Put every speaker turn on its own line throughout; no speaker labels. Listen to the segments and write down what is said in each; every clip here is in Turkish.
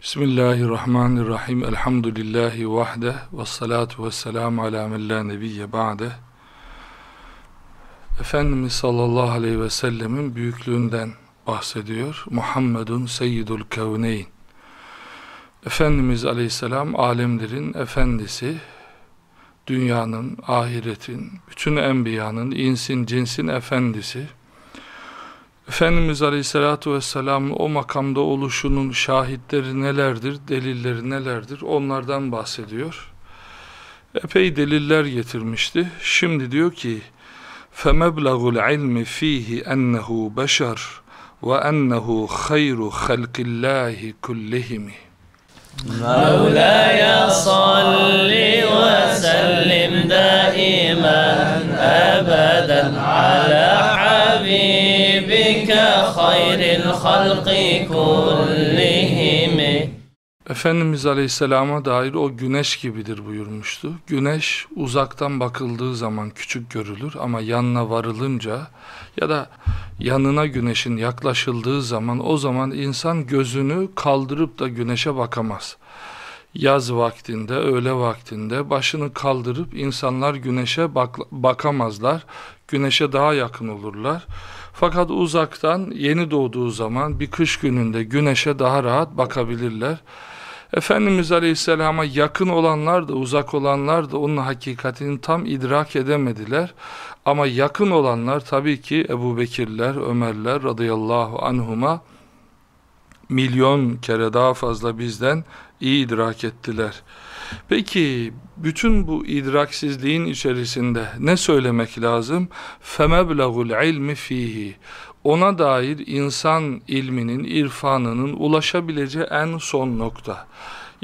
Bismillahirrahmanirrahim. Elhamdülillahi vahde ve salatu ve selamu ala men la nebiyye ba'de. Efendimiz sallallahu aleyhi ve sellemin büyüklüğünden bahsediyor. Muhammedun seyyidul kevneyn. Efendimiz aleyhisselam alemlerin efendisi, dünyanın, ahiretin, bütün enbiyanın, insin, cinsin efendisi. Efendimiz Aleyhisselatü Vesselam'ın o makamda oluşunun şahitleri nelerdir, delilleri nelerdir onlardan bahsediyor. Epey deliller getirmişti. Şimdi diyor ki فَمَبْلَغُ الْعِلْمِ ف۪يهِ اَنَّهُ بَشَرٌ وَاَنَّهُ خَيْرُ خَلْقِ اللّٰهِ كُلِّهِمِ
مولاي صل وسلم دائما ابدا على حبيبك خير الخلق كلهم
Efendimiz Aleyhisselam'a dair o güneş gibidir buyurmuştu. Güneş uzaktan bakıldığı zaman küçük görülür ama yanına varılınca ya da yanına güneşin yaklaşıldığı zaman o zaman insan gözünü kaldırıp da güneşe bakamaz. Yaz vaktinde, öğle vaktinde başını kaldırıp insanlar güneşe bak bakamazlar. Güneşe daha yakın olurlar. Fakat uzaktan yeni doğduğu zaman bir kış gününde güneşe daha rahat bakabilirler. Efendimiz Aleyhisselam'a yakın olanlar da uzak olanlar da onun hakikatini tam idrak edemediler. Ama yakın olanlar tabii ki Ebu Bekirler, Ömerler radıyallahu anhuma milyon kere daha fazla bizden iyi idrak ettiler. Peki bütün bu idraksizliğin içerisinde ne söylemek lazım? Femeblagul ilmi fihi. Ona dair insan ilminin, irfanının ulaşabileceği en son nokta.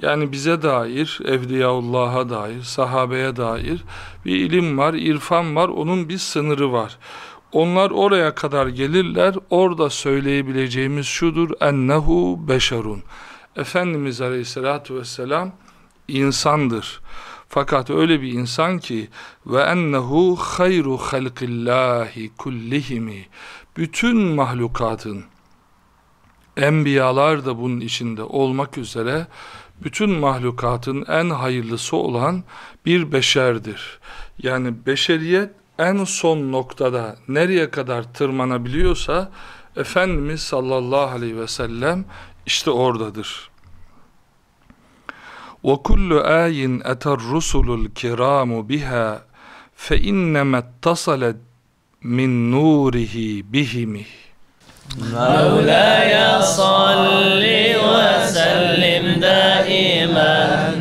Yani bize dair, Evliyaullah'a dair, sahabeye dair bir ilim var, irfan var, onun bir sınırı var. Onlar oraya kadar gelirler, orada söyleyebileceğimiz şudur, ennehu beşerun. Efendimiz Aleyhisselatü Vesselam insandır. Fakat öyle bir insan ki ve ennehu hayru halqillahi kullihimi bütün mahlukatın enbiyalar da bunun içinde olmak üzere bütün mahlukatın en hayırlısı olan bir beşerdir. Yani beşeriyet en son noktada nereye kadar tırmanabiliyorsa Efendimiz sallallahu aleyhi ve sellem işte oradadır. وَكُلُّ آيٍ أَتَى الرُّسُلُ الْكِرَامُ بِهَا فَإِنَّمَا اتصلت مِنْ نُورِهِ بِهِمِ.
مولاي صل وسلم دائما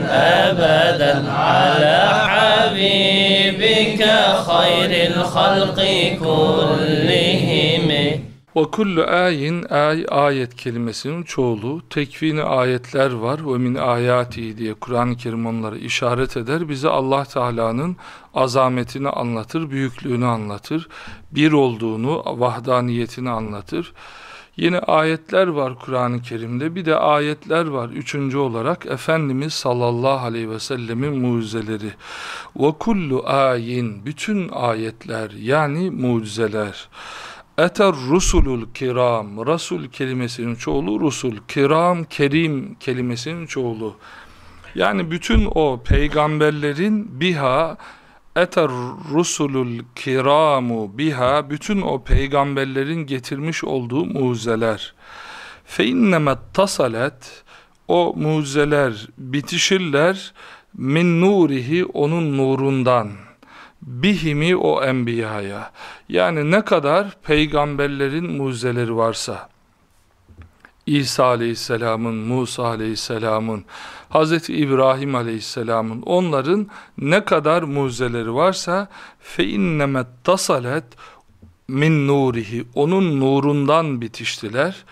أبدا على حبيبك خير الخلق كلهم.
Ve kullu ayin ay ayet kelimesinin çoğulu tekvini ayetler var ve min ayati diye Kur'an-ı Kerim onları işaret eder. Bize Allah Teala'nın azametini anlatır, büyüklüğünü anlatır, bir olduğunu, vahdaniyetini anlatır. Yine ayetler var Kur'an-ı Kerim'de. Bir de ayetler var. Üçüncü olarak Efendimiz sallallahu aleyhi ve sellemin mucizeleri. Ve kullu ayin bütün ayetler yani mucizeler. Eter rusulul kiram. Rasul kelimesinin çoğulu rusul. Kiram, kerim kelimesinin çoğulu. Yani bütün o peygamberlerin biha eter rusulul kiramu biha bütün o peygamberlerin getirmiş olduğu mucizeler. Fe innemet tasalet o mucizeler bitişirler min nurihi onun nurundan bihimi o enbiyaya. Yani ne kadar peygamberlerin mucizeleri varsa, İsa aleyhisselamın, Musa aleyhisselamın, Hz. İbrahim aleyhisselamın, onların ne kadar mucizeleri varsa, fe innemet tasalet min nurihi, onun nurundan bitiştiler,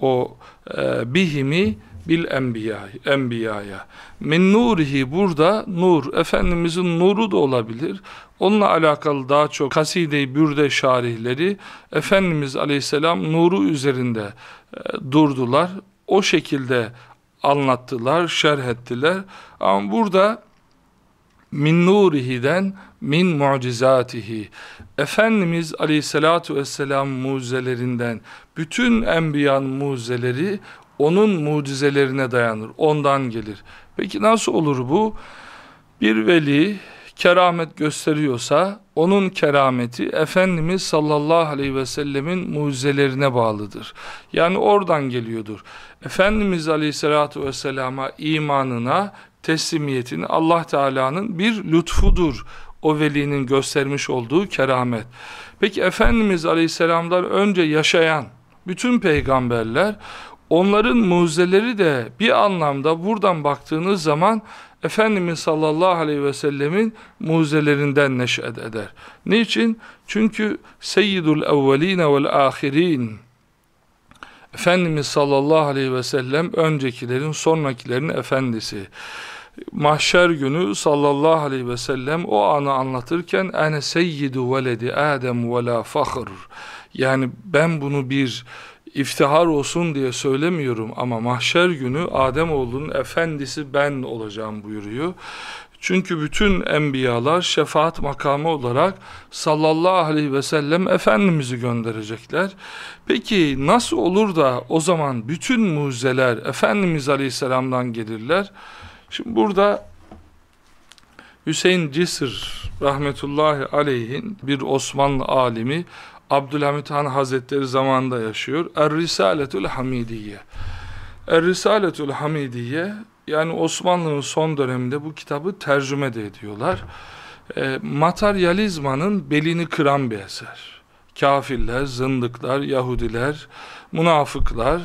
o e, bihimi bil enbiya, enbiyaya. Min nurihi burada nur, Efendimizin nuru da olabilir. Onunla alakalı daha çok kaside-i bürde şarihleri Efendimiz aleyhisselam nuru üzerinde e, durdular. O şekilde anlattılar, şerh ettiler. Ama burada min nurihi'den min mucizatihi Efendimiz aleyhissalatu vesselam mucizelerinden bütün enbiyan mucizeleri onun mucizelerine dayanır, ondan gelir. Peki nasıl olur bu? Bir veli keramet gösteriyorsa onun kerameti Efendimiz sallallahu aleyhi ve sellemin mucizelerine bağlıdır. Yani oradan geliyordur. Efendimiz aleyhissalatu vesselama imanına teslimiyetin Allah Teala'nın bir lütfudur. O velinin göstermiş olduğu keramet. Peki Efendimiz aleyhisselamdan önce yaşayan bütün peygamberler onların mucizeleri de bir anlamda buradan baktığınız zaman Efendimiz sallallahu aleyhi ve sellemin mucizelerinden neşet eder. Niçin? Çünkü seyyidul evveline vel ahirin Efendimiz sallallahu aleyhi ve sellem öncekilerin sonrakilerin efendisi. Mahşer günü sallallahu aleyhi ve sellem o anı anlatırken ene seyyidu veledi Adem ve la fahr. Yani ben bunu bir iftihar olsun diye söylemiyorum ama mahşer günü Ademoğlunun efendisi ben olacağım buyuruyor. Çünkü bütün enbiyalar şefaat makamı olarak sallallahu aleyhi ve sellem Efendimiz'i gönderecekler. Peki nasıl olur da o zaman bütün mucizeler Efendimiz aleyhisselamdan gelirler? Şimdi burada Hüseyin Cisr rahmetullahi aleyhin bir Osmanlı alimi Abdülhamit Han Hazretleri zamanında yaşıyor. Er-Risaletül Hamidiye. Er-Risaletül Hamidiye yani Osmanlı'nın son döneminde bu kitabı tercüme de ediyorlar. E, materyalizmanın belini kıran bir eser. Kafirler, zındıklar, Yahudiler, münafıklar,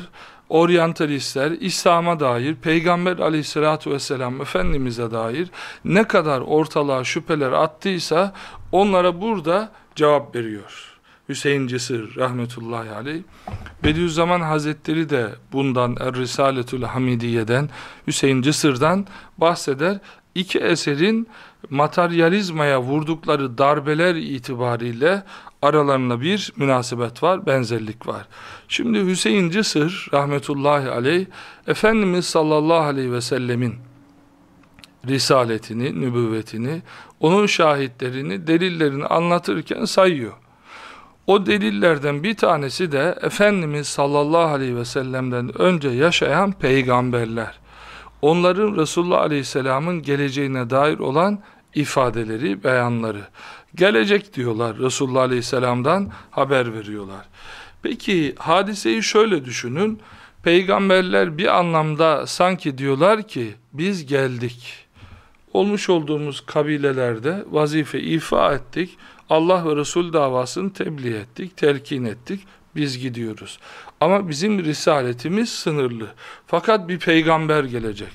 oryantalistler, İslam'a dair, Peygamber aleyhissalatü vesselam Efendimiz'e dair ne kadar ortalığa şüpheler attıysa onlara burada cevap veriyor. Hüseyin Cesir rahmetullahi aleyh. Bediüzzaman Hazretleri de bundan Er-Risaletül Hamidiye'den Hüseyin Cesir'den bahseder. İki eserin materyalizmaya vurdukları darbeler itibariyle aralarında bir münasebet var, benzerlik var. Şimdi Hüseyin Cesir rahmetullahi aleyh Efendimiz sallallahu aleyhi ve sellemin risaletini, nübüvvetini, onun şahitlerini, delillerini anlatırken sayıyor. O delillerden bir tanesi de Efendimiz sallallahu aleyhi ve sellem'den önce yaşayan peygamberler. Onların Resulullah aleyhisselamın geleceğine dair olan ifadeleri, beyanları. Gelecek diyorlar Resulullah aleyhisselamdan haber veriyorlar. Peki hadiseyi şöyle düşünün. Peygamberler bir anlamda sanki diyorlar ki biz geldik. Olmuş olduğumuz kabilelerde vazife ifa ettik Allah ve Resul davasını tebliğ ettik, telkin ettik. Biz gidiyoruz. Ama bizim risaletimiz sınırlı. Fakat bir peygamber gelecek.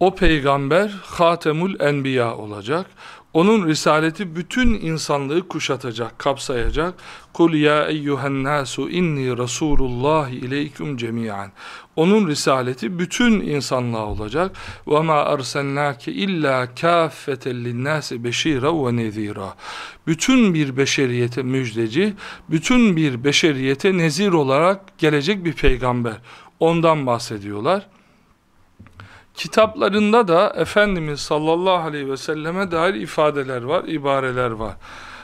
O peygamber Hatemul Enbiya olacak. Onun risaleti bütün insanlığı kuşatacak, kapsayacak. Kul ya eyyuhen nasu inni rasulullah ileyküm cemiyan. Onun risaleti bütün insanlığa olacak. Ve ma arsalnake illa kaffeten linnâsi beşîra ve nezîra. Bütün bir beşeriyete müjdeci, bütün bir beşeriyete nezir olarak gelecek bir peygamber. Ondan bahsediyorlar. Kitaplarında da Efendimiz sallallahu aleyhi ve selleme dair ifadeler var, ibareler var.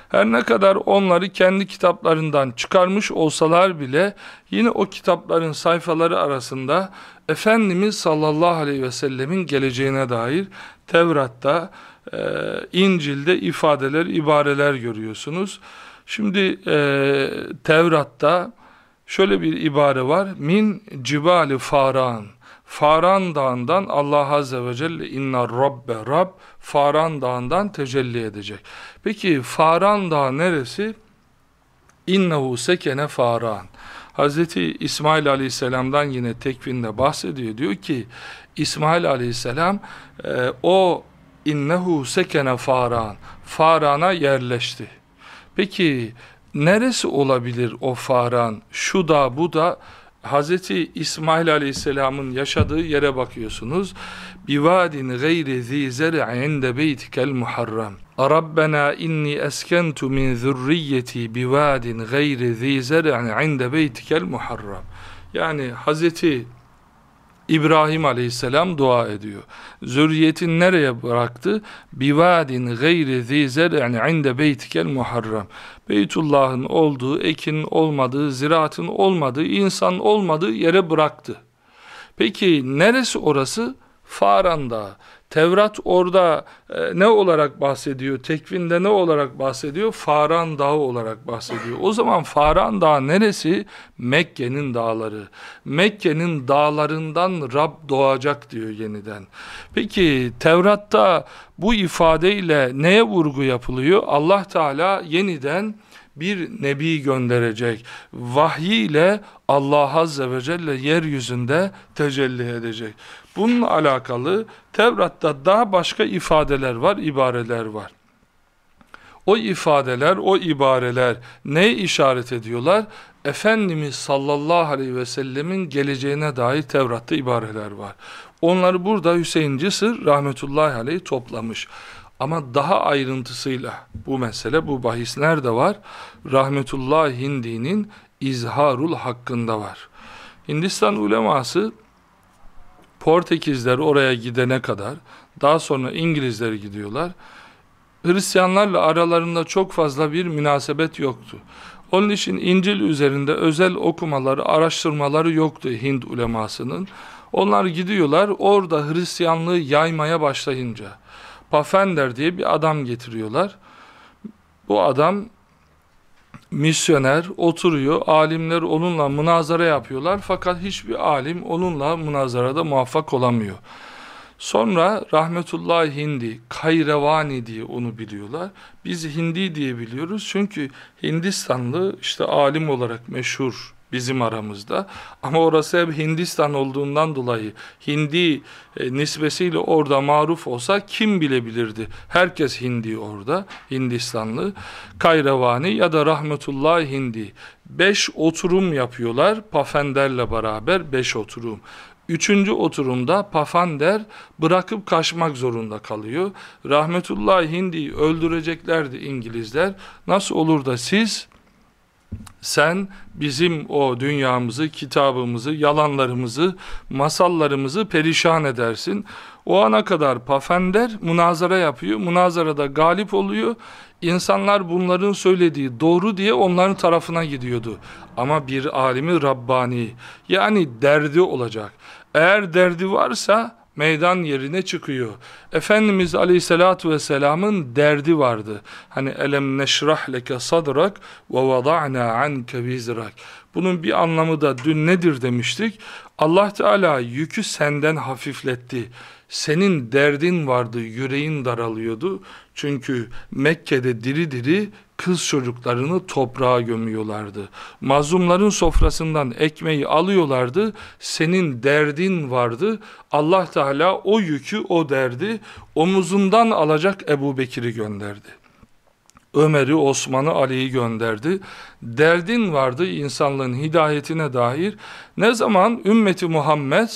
Her ne kadar onları kendi kitaplarından çıkarmış olsalar bile yine o kitapların sayfaları arasında Efendimiz sallallahu aleyhi ve sellemin geleceğine dair Tevrat'ta, e, İncil'de ifadeler, ibareler görüyorsunuz. Şimdi e, Tevrat'ta şöyle bir ibare var. Min cibali faran Faran Dağı'ndan Allah Azze ve Celle inna rabbe rab Faran Dağı'ndan tecelli edecek. Peki Faran Dağı neresi? İnnehu sekene Faran. Hazreti İsmail Aleyhisselam'dan yine tekvinde bahsediyor. Diyor ki İsmail Aleyhisselam e, o innehu sekene Faran. Faran'a yerleşti. Peki neresi olabilir o Faran? Şu da bu da Hazreti İsmail Aleyhisselam'ın yaşadığı yere bakıyorsunuz. Bivadin gayri zi zer'in inde beytikel muharram. Rabbena inni eskentu min zürriyeti bivadin gayri zi zer'in inde beytikel muharram. Yani Hazreti İbrahim aleyhisselam dua ediyor. Zürriyetin nereye bıraktı? Bivadin gayri zi zer'in inde beytikel muharram. Beytullah'ın olduğu, ekin olmadığı, ziraatın olmadığı, insan olmadığı yere bıraktı. Peki neresi orası? Faran Dağı. Tevrat orada e, ne olarak bahsediyor? Tekvinde ne olarak bahsediyor? Faran Dağı olarak bahsediyor. O zaman Faran Dağı neresi? Mekke'nin dağları. Mekke'nin dağlarından Rab doğacak diyor yeniden. Peki Tevrat'ta bu ifadeyle neye vurgu yapılıyor? Allah Teala yeniden bir nebi gönderecek. Vahiy ile Allah Azze ve Celle yeryüzünde tecelli edecek. Bununla alakalı Tevrat'ta daha başka ifadeler var, ibareler var. O ifadeler, o ibareler ne işaret ediyorlar? Efendimiz sallallahu aleyhi ve sellemin geleceğine dair Tevrat'ta ibareler var. Onları burada Hüseyin Cisır rahmetullahi aleyh toplamış. Ama daha ayrıntısıyla bu mesele, bu bahisler de var. Rahmetullah Hindi'nin İzharul hakkında var. Hindistan uleması Portekizler oraya gidene kadar, daha sonra İngilizler gidiyorlar. Hristiyanlarla aralarında çok fazla bir münasebet yoktu. Onun için İncil üzerinde özel okumaları, araştırmaları yoktu Hind ulemasının. Onlar gidiyorlar, orada Hristiyanlığı yaymaya başlayınca, Pafender diye bir adam getiriyorlar. Bu adam misyoner oturuyor, alimler onunla münazara yapıyorlar fakat hiçbir alim onunla münazarada muvaffak olamıyor. Sonra rahmetullah Hindi, Kayrevani diye onu biliyorlar. Biz Hindi diye biliyoruz çünkü Hindistanlı işte alim olarak meşhur bizim aramızda. Ama orası hep Hindistan olduğundan dolayı Hindi e, nisbesiyle orada maruf olsa kim bilebilirdi? Herkes Hindi orada, Hindistanlı. Kayravani ya da Rahmetullah Hindi. Beş oturum yapıyorlar Pafender'le beraber beş oturum. Üçüncü oturumda Pafander bırakıp kaçmak zorunda kalıyor. Rahmetullah Hindi'yi öldüreceklerdi İngilizler. Nasıl olur da siz sen bizim o dünyamızı, kitabımızı, yalanlarımızı, masallarımızı perişan edersin. O ana kadar Pafender münazara yapıyor. Münazarada galip oluyor. İnsanlar bunların söylediği doğru diye onların tarafına gidiyordu. Ama bir alimi Rabbani yani derdi olacak. Eğer derdi varsa meydan yerine çıkıyor. Efendimiz Aleyhisselatü Vesselam'ın derdi vardı. Hani elem neşrah leke sadrak ve vada'na anke vizrak. Bunun bir anlamı da dün nedir demiştik? Allah Teala yükü senden hafifletti. Senin derdin vardı, yüreğin daralıyordu. Çünkü Mekke'de diri diri kız çocuklarını toprağa gömüyorlardı. Mazlumların sofrasından ekmeği alıyorlardı. Senin derdin vardı. Allah Teala o yükü, o derdi omuzundan alacak Ebu Bekir'i gönderdi. Ömer'i, Osman'ı, Ali'yi gönderdi. Derdin vardı insanlığın hidayetine dair. Ne zaman ümmeti Muhammed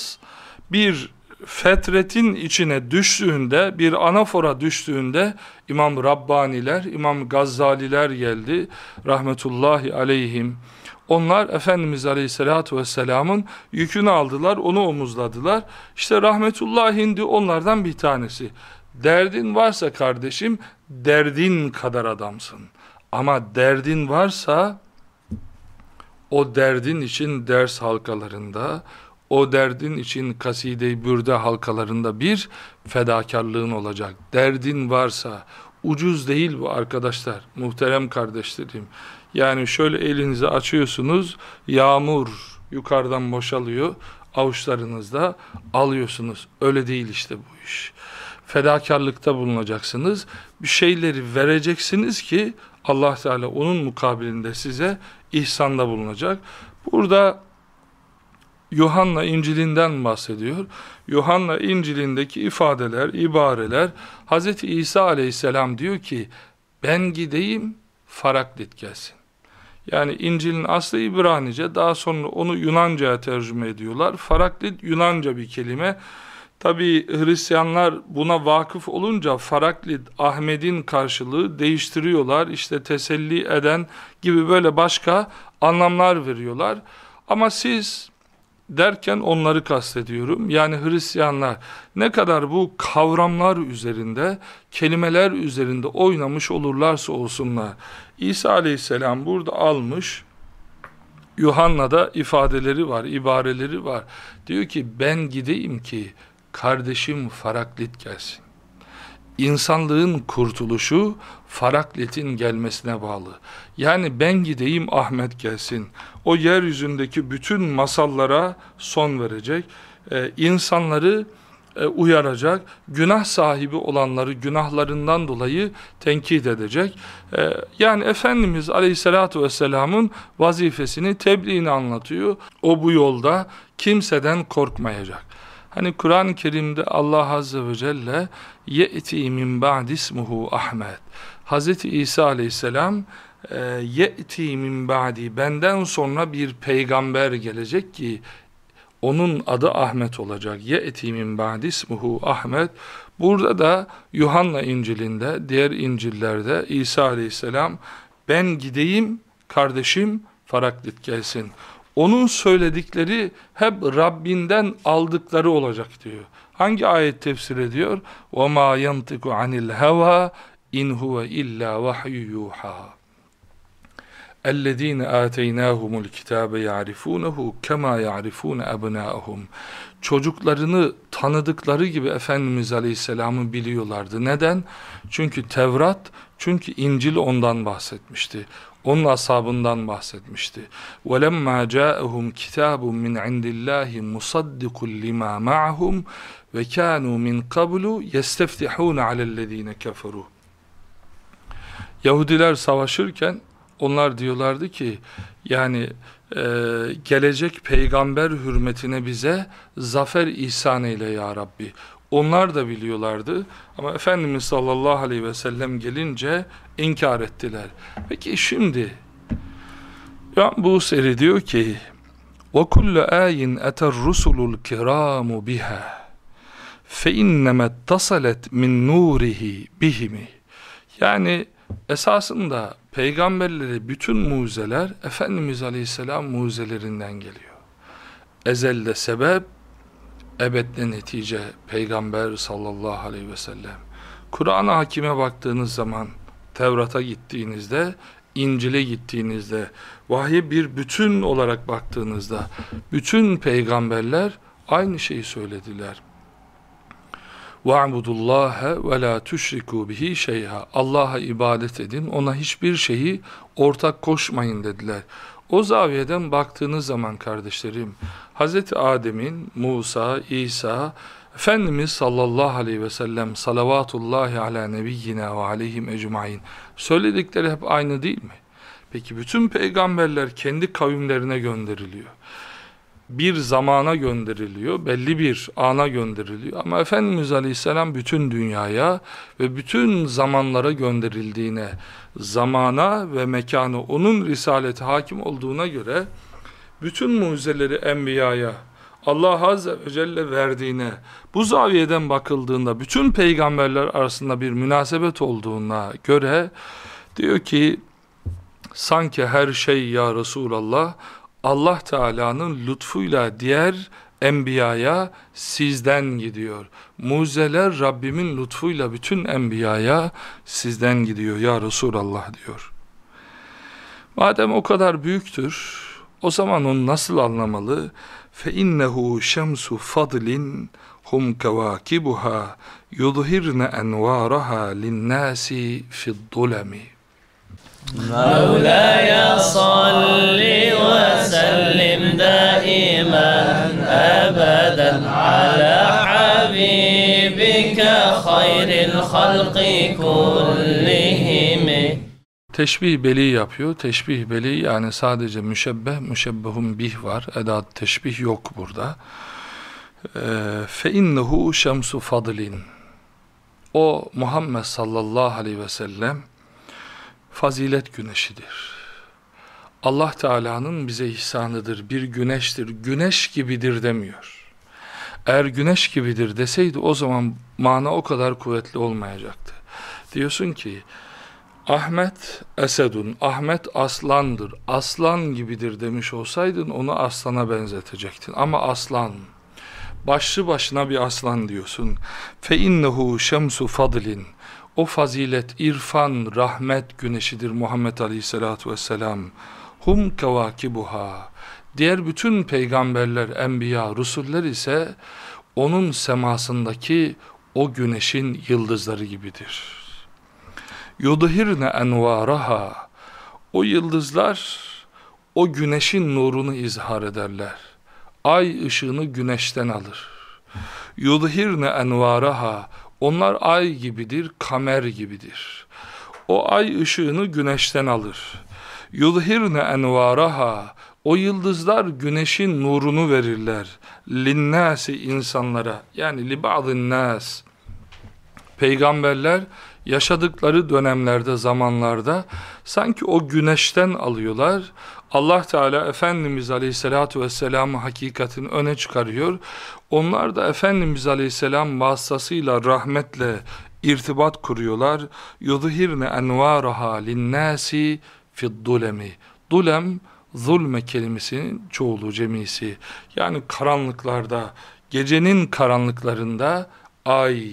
bir fetretin içine düştüğünde, bir anafora düştüğünde İmam Rabbaniler, İmam Gazzaliler geldi. Rahmetullahi aleyhim. Onlar Efendimiz Aleyhisselatü Vesselam'ın yükünü aldılar, onu omuzladılar. İşte rahmetullahi onlardan bir tanesi. Derdin varsa kardeşim, derdin kadar adamsın. Ama derdin varsa, o derdin için ders halkalarında, o derdin için kaside-i bürde halkalarında bir fedakarlığın olacak. Derdin varsa ucuz değil bu arkadaşlar, muhterem kardeşlerim. Yani şöyle elinizi açıyorsunuz, yağmur yukarıdan boşalıyor, avuçlarınızda alıyorsunuz. Öyle değil işte bu iş. Fedakarlıkta bulunacaksınız. Bir şeyleri vereceksiniz ki Allah Teala onun mukabilinde size ihsanda bulunacak. Burada Yuhanna İncil'inden bahsediyor. Yuhanna İncil'indeki ifadeler, ibareler Hz. İsa aleyhisselam diyor ki ben gideyim Faraklit gelsin. Yani İncil'in aslı İbranice daha sonra onu Yunanca'ya tercüme ediyorlar. Faraklit Yunanca bir kelime. Tabi Hristiyanlar buna vakıf olunca Faraklit Ahmet'in karşılığı değiştiriyorlar. İşte teselli eden gibi böyle başka anlamlar veriyorlar. Ama siz derken onları kastediyorum. Yani Hristiyanlar ne kadar bu kavramlar üzerinde, kelimeler üzerinde oynamış olurlarsa olsunlar. İsa aleyhisselam burada almış, Yuhanna'da ifadeleri var, ibareleri var. Diyor ki ben gideyim ki kardeşim Faraklit gelsin. İnsanlığın kurtuluşu Faraklit'in gelmesine bağlı. Yani ben gideyim Ahmet gelsin. O yeryüzündeki bütün masallara son verecek. Ee, insanları e, uyaracak, günah sahibi olanları günahlarından dolayı tenkit edecek. E, yani Efendimiz Aleyhisselatü Vesselam'ın vazifesini, tebliğini anlatıyor. O bu yolda kimseden korkmayacak. Hani Kur'an-ı Kerim'de Allah Azze ve Celle ye'ti min ba'dismuhu Ahmet. Hz. İsa Aleyhisselam e, ye'ti min ba'di benden sonra bir peygamber gelecek ki onun adı Ahmet olacak. Ye'ti min ba'dismuhu Ahmet. Burada da Yuhanna İncil'inde, diğer İncil'lerde İsa Aleyhisselam ben gideyim kardeşim Faraklit gelsin. Onun söyledikleri hep Rabbinden aldıkları olacak diyor. Hangi ayet tefsir ediyor? وَمَا يَنْتِقُ عَنِ الْهَوَى اِنْ هُوَ اِلَّا وَحْيُ يُوحَى اَلَّذ۪ينَ آتَيْنَاهُمُ الْكِتَابَ يَعْرِفُونَهُ كَمَا يَعْرِفُونَ أَبْنَاءَهُمْ Çocuklarını tanıdıkları gibi Efendimiz Aleyhisselam'ı biliyorlardı. Neden? Çünkü Tevrat, çünkü İncil ondan bahsetmişti. Onun ashabından bahsetmişti. وَلَمَّا جَاءَهُمْ كِتَابٌ مِنْ عِنْدِ اللّٰهِ مُصَدِّقٌ لِمَا مَعَهُمْ وَكَانُوا مِنْ قَبْلُ يَسْتَفْتِحُونَ عَلَى الَّذ۪ينَ كَفَرُوا Yahudiler savaşırken onlar diyorlardı ki yani e, gelecek peygamber hürmetine bize zafer ihsan eyle ya Rabbi. Onlar da biliyorlardı ama Efendimiz sallallahu aleyhi ve sellem gelince inkar ettiler. Peki şimdi ya bu seri diyor ki وَكُلَّ آيٍ أَتَى الرُّسُلُ الْكِرَامُ بِهَا فَاِنَّمَا اَتَّصَلَتْ مِنْ نُورِهِ بِهِمِ Yani esasında peygamberleri bütün mucizeler Efendimiz Aleyhisselam mucizelerinden geliyor. Ezelde sebep, ebedde netice Peygamber sallallahu aleyhi ve sellem. Kur'an-ı Hakim'e baktığınız zaman, Tevrat'a gittiğinizde, İncil'e gittiğinizde, vahye bir bütün olarak baktığınızda, bütün peygamberler aynı şeyi söylediler. وَاعْبُدُ اللّٰهَ وَلَا تُشْرِكُوا بِهِ şeyha. Allah'a ibadet edin, ona hiçbir şeyi ortak koşmayın dediler. O zaviyeden baktığınız zaman kardeşlerim, Hz. Adem'in, Musa, İsa, Efendimiz sallallahu aleyhi ve sellem salavatullahi ala nebiyyina ve aleyhim ecmain söyledikleri hep aynı değil mi? Peki bütün peygamberler kendi kavimlerine gönderiliyor bir zamana gönderiliyor, belli bir ana gönderiliyor. Ama Efendimiz Aleyhisselam bütün dünyaya ve bütün zamanlara gönderildiğine, zamana ve mekana onun risaleti hakim olduğuna göre bütün mucizeleri enbiyaya, Allah Azze ve Celle verdiğine, bu zaviyeden bakıldığında bütün peygamberler arasında bir münasebet olduğuna göre diyor ki sanki her şey ya Resulallah Allah Teala'nın lütfuyla diğer enbiyaya sizden gidiyor. Muzeler Rabbimin lütfuyla bütün enbiyaya sizden gidiyor ya Resulallah diyor. Madem o kadar büyüktür, o zaman onu nasıl anlamalı? Fe innehu şemsu fadlin hum kevakibuha yudhirne envaraha linnâsi fiddulemi.
مولاي صل وسلم دائما أبدا على حبيبك خير الخلق كلهم
Teşbih beli yapıyor. Teşbih beli yani sadece müşebbeh, müşebbehun bih var. Edat teşbih yok burada. Fe innehu şemsu fadlin. O Muhammed sallallahu aleyhi ve sellem fazilet güneşidir. Allah Teala'nın bize ihsanıdır, bir güneştir, güneş gibidir demiyor. Eğer güneş gibidir deseydi o zaman mana o kadar kuvvetli olmayacaktı. Diyorsun ki Ahmet esedun. Ahmet aslandır. Aslan gibidir demiş olsaydın onu aslana benzetecektin. Ama aslan. Başlı başına bir aslan diyorsun. Fe innehu şemsu fadlin. O fazilet, irfan, rahmet güneşidir Muhammed Aleyhisselatü Vesselam. Hum kevakibuha. Diğer bütün peygamberler, enbiya, rusuller ise onun semasındaki o güneşin yıldızları gibidir. Yudhirne envaraha. O yıldızlar o güneşin nurunu izhar ederler. Ay ışığını güneşten alır. Yudhirne envaraha. Onlar ay gibidir, kamer gibidir. O ay ışığını güneşten alır. Yudhirne envaraha. O yıldızlar güneşin nurunu verirler. Linnâsi insanlara. Yani li ba'dın nas. Peygamberler yaşadıkları dönemlerde, zamanlarda sanki o güneşten alıyorlar. Allah Teala Efendimiz Aleyhisselatü Vesselam'ı hakikatin öne çıkarıyor. Onlar da Efendimiz Aleyhisselam vasıtasıyla rahmetle irtibat kuruyorlar. Yudhirne envaraha linnâsi fiddulemi. Dulem, zulme kelimesinin çoğulu cemisi. Yani karanlıklarda, gecenin karanlıklarında ay,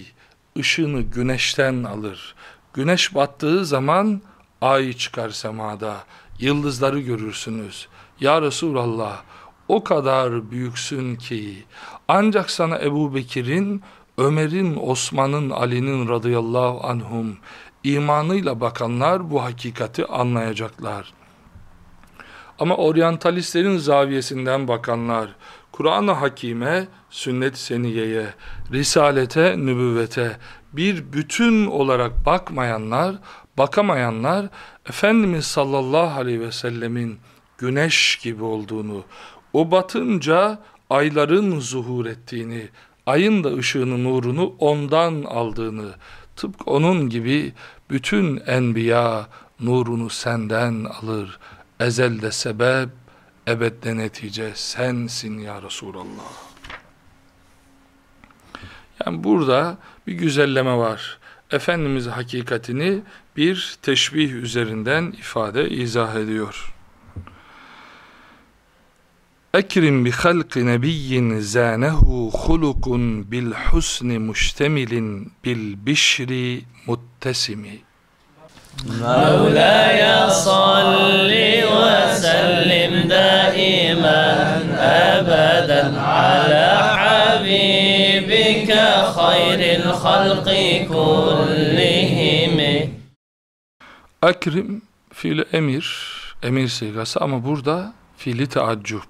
ışığını güneşten alır. Güneş battığı zaman ay çıkar semada, yıldızları görürsünüz. Ya Resulallah o kadar büyüksün ki ancak sana Ebu Bekir'in, Ömer'in, Osman'ın, Ali'nin radıyallahu anhum imanıyla bakanlar bu hakikati anlayacaklar. Ama oryantalistlerin zaviyesinden bakanlar, Kur'an-ı Hakime, sünnet-i seniyeye, risalete, nübüvvete bir bütün olarak bakmayanlar, bakamayanlar, Efendimiz sallallahu aleyhi ve sellemin güneş gibi olduğunu, o batınca ayların zuhur ettiğini, ayın da ışığını, nurunu ondan aldığını, tıpkı onun gibi bütün enbiya nurunu senden alır. Ezelde sebep, ebedde netice sensin ya Resulallah. Yani burada bir güzelleme var. Efendimiz hakikatini bir teşbih üzerinden ifade izah ediyor. Ekrim bi halqi nebiyyin zânehu hulukun bil husni muştemilin bil bişri muttesimi.
Mevlaya salli ve sellim daimen ebeden ala حبيبك خير الخلق كلهم
Ekrim fiili emir, emir sigası ama burada fiili teaccüp.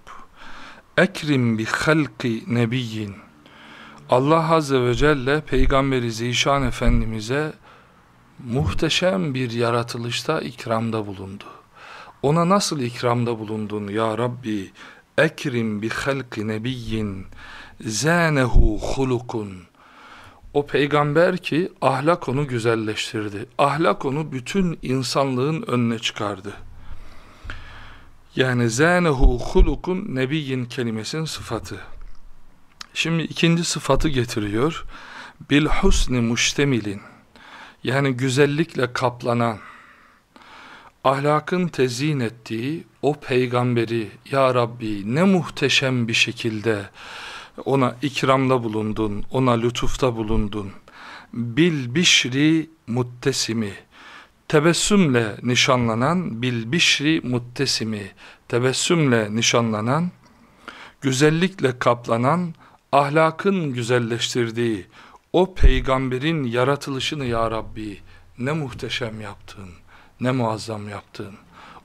Ekrim bi halki nebiyyin. Allah Azze ve Celle Peygamberi Zişan Efendimiz'e muhteşem bir yaratılışta ikramda bulundu. Ona nasıl ikramda bulundun ya Rabbi? Ekrim bi halki nebiyyin zânehu hulukun. O peygamber ki ahlak onu güzelleştirdi. Ahlak onu bütün insanlığın önüne çıkardı. Yani zânehu hulukun nebiyyin kelimesinin sıfatı. Şimdi ikinci sıfatı getiriyor. Bil husni müştemilin yani güzellikle kaplanan, ahlakın tezyin ettiği o peygamberi ya Rabbi ne muhteşem bir şekilde ona ikramda bulundun, ona lütufta bulundun. Bil bişri muttesimi, tebessümle nişanlanan, bil bişri muttesimi, tebessümle nişanlanan, güzellikle kaplanan, ahlakın güzelleştirdiği, o peygamberin yaratılışını ya Rabbi ne muhteşem yaptın, ne muazzam yaptın.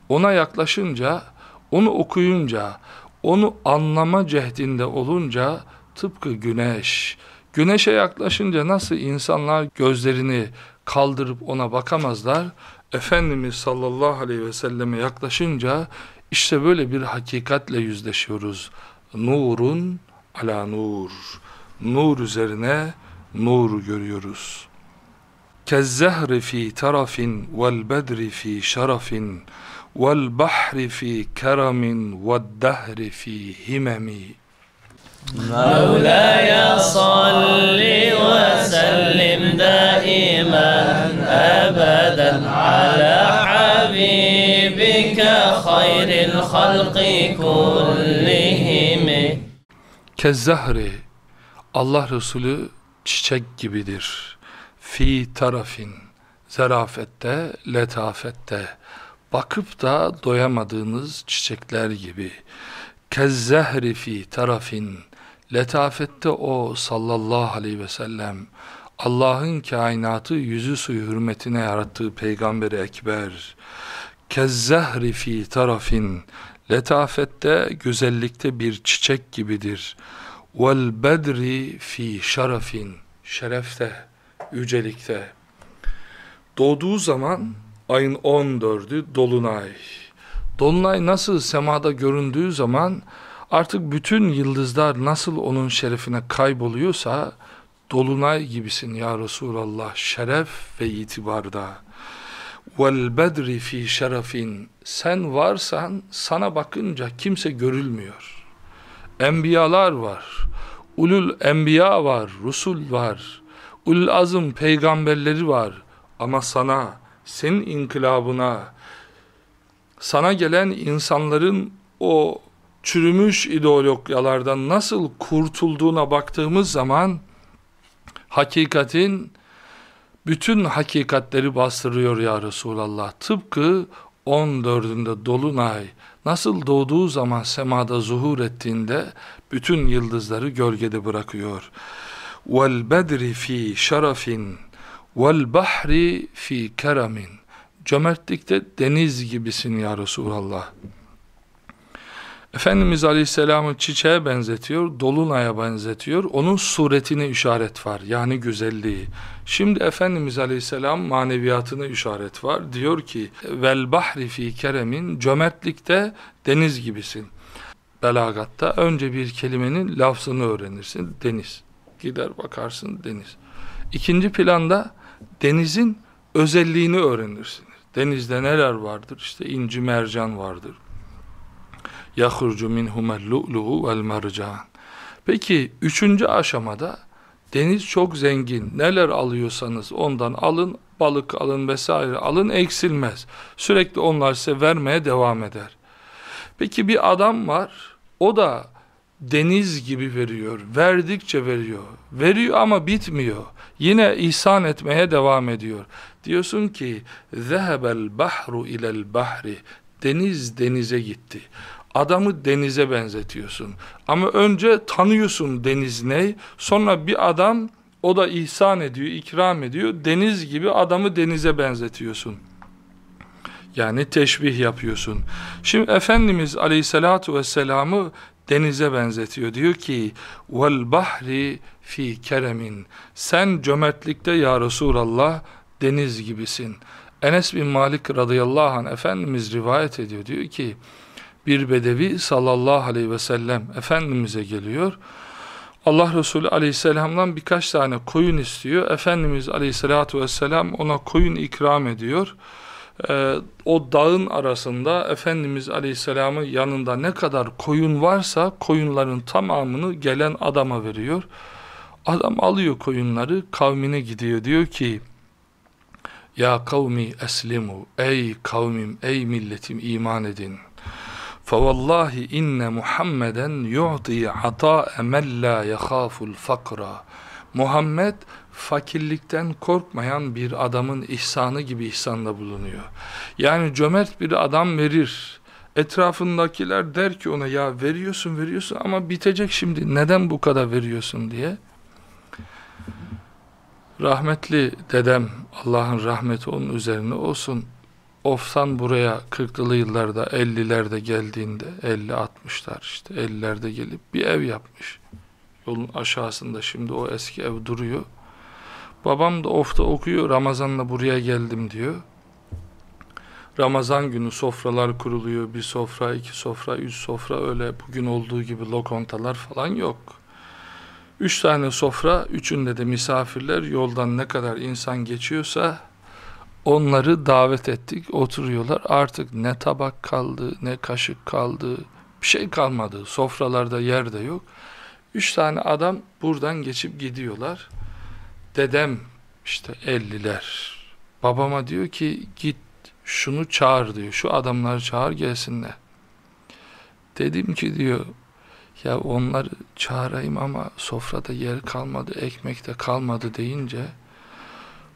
Ona yaklaşınca, onu okuyunca, onu anlama cehdinde olunca tıpkı güneş, güneşe yaklaşınca nasıl insanlar gözlerini kaldırıp ona bakamazlar, Efendimiz sallallahu aleyhi ve selleme yaklaşınca işte böyle bir hakikatle yüzleşiyoruz. Nurun ala nur. Nur üzerine nur görüyoruz. Kezzehri fi tarafin vel bedri fi şerafin vel bahri fi keramin ve dehri fi himemi.
مولاي صل وسلم دائما ابدا على خير الخلق كلهم
Kezzahri Allah Resulü çiçek gibidir. Fi tarafin zarafette, letafette bakıp da doyamadığınız çiçekler gibi. Kezzehri fi tarafin letafette o sallallahu aleyhi ve sellem Allah'ın kainatı yüzü suyu hürmetine yarattığı peygamberi ekber. Kezzehri fi tarafin letafette güzellikte bir çiçek gibidir. Vel bedri fi şerefin şerefte, yücelikte. Doğduğu zaman ayın 14'ü Dolunay. Dolunay nasıl semada göründüğü zaman artık bütün yıldızlar nasıl onun şerefine kayboluyorsa Dolunay gibisin ya Resulallah şeref ve itibarda. Vel bedri fi şerefin sen varsan sana bakınca kimse görülmüyor. Enbiyalar var. Ulul enbiya var, rusul var. Ulul azım peygamberleri var. Ama sana, senin inkılabına, sana gelen insanların o çürümüş ideologyalardan nasıl kurtulduğuna baktığımız zaman hakikatin bütün hakikatleri bastırıyor ya Resulallah. Tıpkı 14'ünde Dolunay nasıl doğduğu zaman semada zuhur ettiğinde bütün yıldızları gölgede bırakıyor. Bedri fi şerefin vel bahri fi keramin. Cömertlikte deniz gibisin ya Resulallah. Efendimiz Aleyhisselam'ı çiçeğe benzetiyor, dolunaya benzetiyor. Onun suretine işaret var. Yani güzelliği. Şimdi Efendimiz Aleyhisselam maneviyatına işaret var. Diyor ki, vel bahri fi keremin, cömertlikte deniz gibisin. Belagatta önce bir kelimenin lafzını öğrenirsin. Deniz. Gider bakarsın deniz. İkinci planda denizin özelliğini öğrenirsiniz. Denizde neler vardır? İşte inci mercan vardır minhumel lu'lu'u vel mercan. Peki üçüncü aşamada deniz çok zengin. Neler alıyorsanız ondan alın, balık alın vesaire alın eksilmez. Sürekli onlar size vermeye devam eder. Peki bir adam var. O da deniz gibi veriyor. Verdikçe veriyor. Veriyor ama bitmiyor. Yine ihsan etmeye devam ediyor. Diyorsun ki zehebel bahru ilel bahri deniz denize gitti adamı denize benzetiyorsun. Ama önce tanıyorsun deniz ne, sonra bir adam o da ihsan ediyor, ikram ediyor. Deniz gibi adamı denize benzetiyorsun. Yani teşbih yapıyorsun. Şimdi Efendimiz Aleyhisselatu Vesselam'ı denize benzetiyor. Diyor ki vel bahri fi keremin. Sen cömertlikte ya Resulallah deniz gibisin. Enes bin Malik radıyallahu anh Efendimiz rivayet ediyor. Diyor ki bir bedevi sallallahu aleyhi ve sellem Efendimiz'e geliyor. Allah Resulü aleyhisselamdan birkaç tane koyun istiyor. Efendimiz aleyhissalatu vesselam ona koyun ikram ediyor Ee, o dağın arasında Efendimiz aleyhisselamın yanında ne kadar koyun varsa koyunların tamamını gelen adama veriyor. Adam alıyor koyunları kavmine gidiyor diyor ki Ya kavmi eslimu ey kavmim ey milletim iman edin. فَوَاللّٰهِ اِنَّ مُحَمَّدًا يُعْطِي عَطَاءَ مَنْ لَا يَخَافُ الْفَقْرَ Muhammed fakirlikten korkmayan bir adamın ihsanı gibi ihsanda bulunuyor. Yani cömert bir adam verir. Etrafındakiler der ki ona ya veriyorsun veriyorsun ama bitecek şimdi neden bu kadar veriyorsun diye. Rahmetli dedem Allah'ın rahmeti onun üzerine olsun Ofsan buraya 40'lı yıllarda 50'lerde geldiğinde 50-60'lar işte 50'lerde gelip bir ev yapmış. Yolun aşağısında şimdi o eski ev duruyor. Babam da ofta okuyor Ramazan'la buraya geldim diyor. Ramazan günü sofralar kuruluyor. Bir sofra, iki sofra, üç sofra öyle bugün olduğu gibi lokantalar falan yok. Üç tane sofra, üçünde de misafirler yoldan ne kadar insan geçiyorsa Onları davet ettik, oturuyorlar. Artık ne tabak kaldı, ne kaşık kaldı, bir şey kalmadı. Sofralarda yer de yok. Üç tane adam buradan geçip gidiyorlar. Dedem işte elliler. Babama diyor ki git şunu çağır diyor. Şu adamları çağır gelsinler. Dedim ki diyor ya onları çağırayım ama sofrada yer kalmadı, ekmek de kalmadı deyince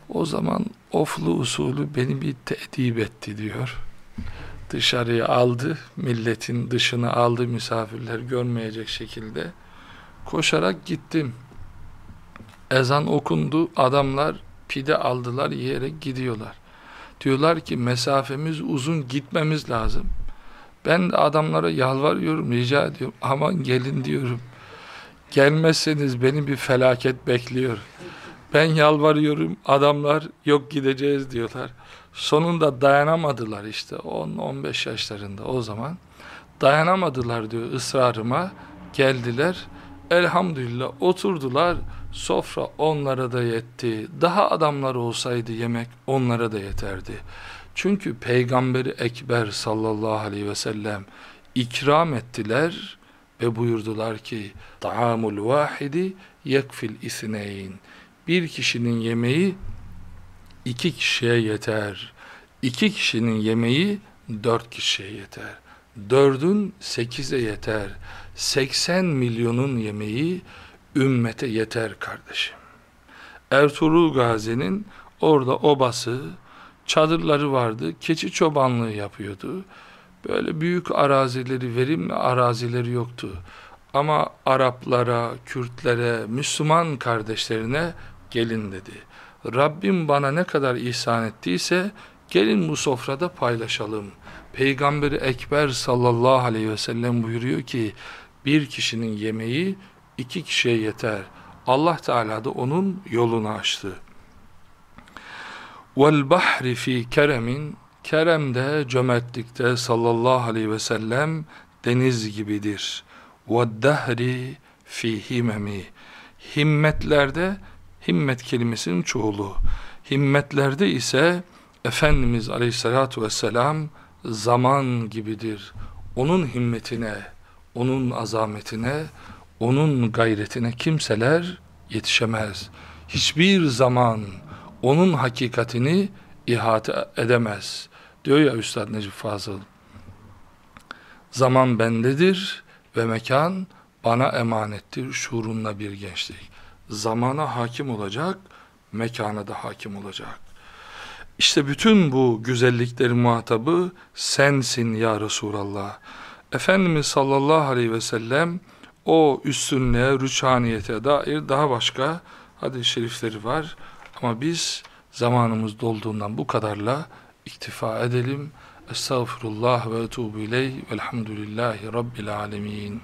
o zaman oflu usulü beni bir tedip etti diyor. Dışarıya aldı, milletin dışına aldı misafirler görmeyecek şekilde. Koşarak gittim. Ezan okundu, adamlar pide aldılar, yiyerek gidiyorlar. Diyorlar ki mesafemiz uzun gitmemiz lazım. Ben de adamlara yalvarıyorum, rica ediyorum. Aman gelin diyorum. Gelmezseniz beni bir felaket bekliyor. Ben yalvarıyorum, adamlar yok gideceğiz diyorlar. Sonunda dayanamadılar işte 10-15 yaşlarında o zaman. Dayanamadılar diyor ısrarıma. Geldiler. Elhamdülillah oturdular. Sofra onlara da yetti. Daha adamlar olsaydı yemek onlara da yeterdi. Çünkü Peygamberi Ekber sallallahu aleyhi ve sellem ikram ettiler ve buyurdular ki Ta'amul vahidi yekfil isneyn Bir kişinin yemeği iki kişiye yeter. İki kişinin yemeği dört kişiye yeter. Dördün sekize yeter. Seksen milyonun yemeği ümmete yeter kardeşim. Ertuğrul Gazi'nin orada obası, çadırları vardı, keçi çobanlığı yapıyordu. Böyle büyük arazileri, verimli arazileri yoktu. Ama Araplara, Kürtlere, Müslüman kardeşlerine gelin dedi. Rabbim bana ne kadar ihsan ettiyse gelin bu sofrada paylaşalım. Peygamberi Ekber sallallahu aleyhi ve sellem buyuruyor ki bir kişinin yemeği iki kişiye yeter. Allah Teala da onun yolunu açtı. Vel bahri fi keremin keremde cömertlikte sallallahu aleyhi ve sellem deniz gibidir. Ve dehri fi himemi himmetlerde himmet kelimesinin çoğulu. Himmetlerde ise Efendimiz aleyhissalatu vesselam zaman gibidir. Onun himmetine, onun azametine, onun gayretine kimseler yetişemez. Hiçbir zaman onun hakikatini ihate edemez. Diyor ya Üstad Necip Fazıl. Zaman bendedir ve mekan bana emanettir şuurunla bir gençlik. Zamana hakim olacak, mekana da hakim olacak. İşte bütün bu güzelliklerin muhatabı sensin ya Resulallah. Efendimiz sallallahu aleyhi ve sellem o üstünlüğe, rüçhaniyete dair daha başka hadis-i şerifleri var. Ama biz zamanımız dolduğundan bu kadarla iktifa edelim. Estağfurullah ve etubu ileyh velhamdülillahi rabbil alemin.